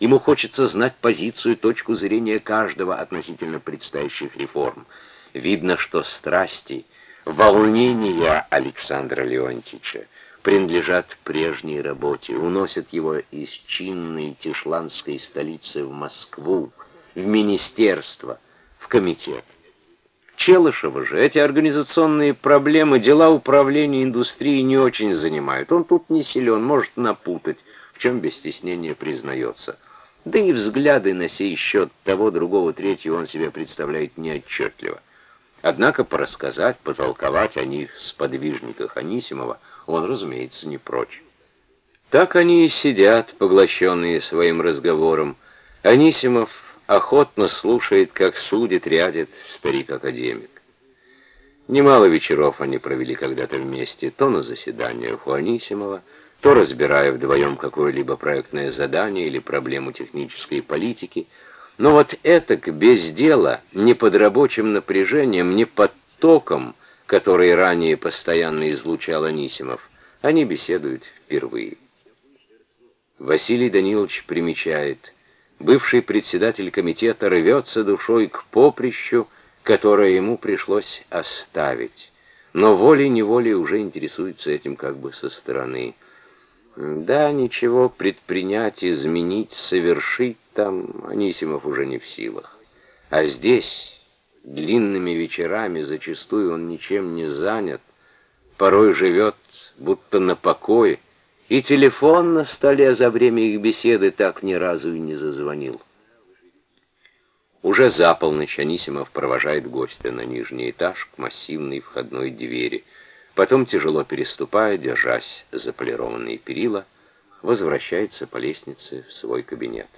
Ему хочется знать позицию, точку зрения каждого относительно предстоящих реформ. Видно, что страсти, волнения Александра Леонтьевича принадлежат прежней работе, уносят его из чинной тишландской столицы в Москву, в министерство, в комитет. Челышева же эти организационные проблемы, дела управления индустрией не очень занимают. Он тут не силен, может напутать, в чем без стеснения признается. Да и взгляды на сей счет того, другого, третьего он себе представляет неотчетливо. Однако порассказать, потолковать о них с подвижниках Анисимова он, разумеется, не прочь. Так они и сидят, поглощенные своим разговором. Анисимов охотно слушает, как судит, рядит старик-академик. Немало вечеров они провели когда-то вместе, то на заседаниях у Анисимова, то разбирая вдвоем какое-либо проектное задание или проблему технической политики. Но вот это без дела, не под рабочим напряжением, не под током, который ранее постоянно излучал Анисимов, они беседуют впервые. Василий Данилович примечает – бывший председатель комитета рвется душой к поприщу, которое ему пришлось оставить, но волей-неволей уже интересуется этим как бы со стороны. Да, ничего предпринять, изменить, совершить там Анисимов уже не в силах. А здесь, длинными вечерами, зачастую он ничем не занят, порой живет будто на покое, и телефон на столе за время их беседы так ни разу и не зазвонил. Уже за полночь Анисимов провожает гостя на нижний этаж к массивной входной двери. Потом, тяжело переступая, держась за полированные перила, возвращается по лестнице в свой кабинет.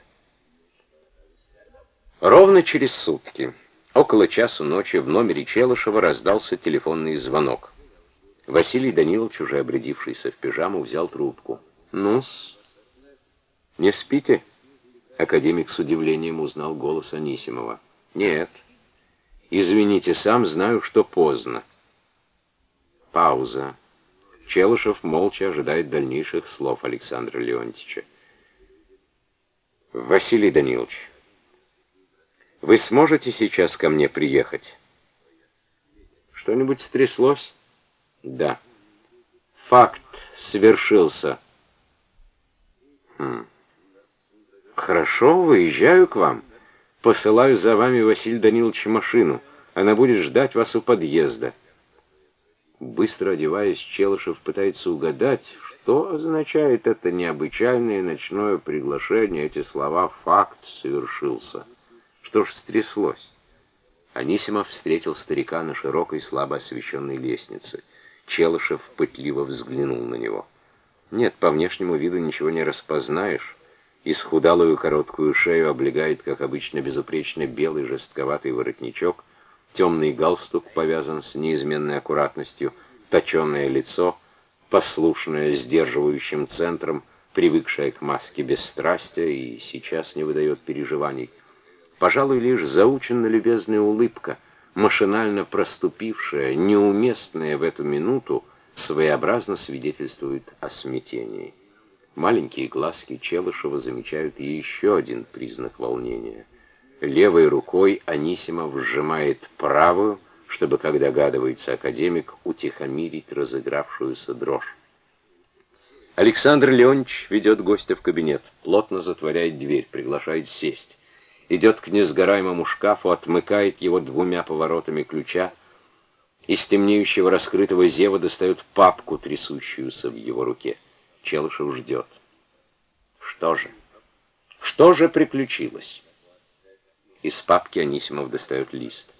Ровно через сутки, около часу ночи, в номере Челышева раздался телефонный звонок. Василий Данилович, уже обрядившийся в пижаму, взял трубку. «Ну-с, не спите?» Академик с удивлением узнал голос Анисимова. «Нет. Извините, сам знаю, что поздно». Пауза. Челышев молча ожидает дальнейших слов Александра Леонтьевича. «Василий Данилович, вы сможете сейчас ко мне приехать?» «Что-нибудь стряслось?» Да. Факт свершился. Хм. Хорошо, выезжаю к вам. Посылаю за вами, Василий Данилович, машину. Она будет ждать вас у подъезда. Быстро одеваясь, Челышев пытается угадать, что означает это необычайное ночное приглашение, эти слова «факт совершился». Что ж стряслось? Анисимов встретил старика на широкой, слабо освещенной лестнице. Челышев пытливо взглянул на него. Нет, по внешнему виду ничего не распознаешь. Исхудалую короткую шею облегает, как обычно, безупречно белый жестковатый воротничок, темный галстук повязан с неизменной аккуратностью, точеное лицо, послушное сдерживающим центром, привыкшее к маске бесстрастия и сейчас не выдает переживаний. Пожалуй, лишь заученно любезная улыбка — машинально проступившее, неуместное в эту минуту, своеобразно свидетельствует о смятении. Маленькие глазки Челышева замечают еще один признак волнения. Левой рукой Анисимов сжимает правую, чтобы, как догадывается академик, утихомирить разыгравшуюся дрожь. Александр Леонидович ведет гостя в кабинет, плотно затворяет дверь, приглашает сесть идет к несгораемому шкафу, отмыкает его двумя поворотами ключа, из темнеющего раскрытого зева достает папку, трясущуюся в его руке. Челышев ждет. Что же? Что же приключилось? Из папки Анисимов достает лист.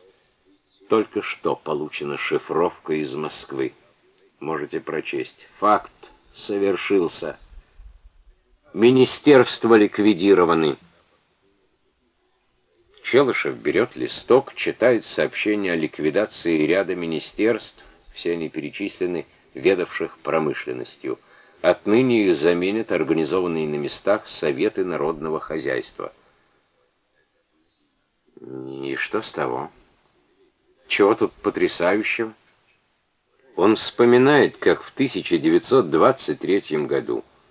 Только что получена шифровка из Москвы. Можете прочесть. Факт совершился. Министерства ликвидированы. Челышев берет листок, читает сообщение о ликвидации ряда министерств, все они перечислены, ведавших промышленностью. Отныне их заменят организованные на местах Советы народного хозяйства. И что с того? Чего тут потрясающего? Он вспоминает, как в 1923 году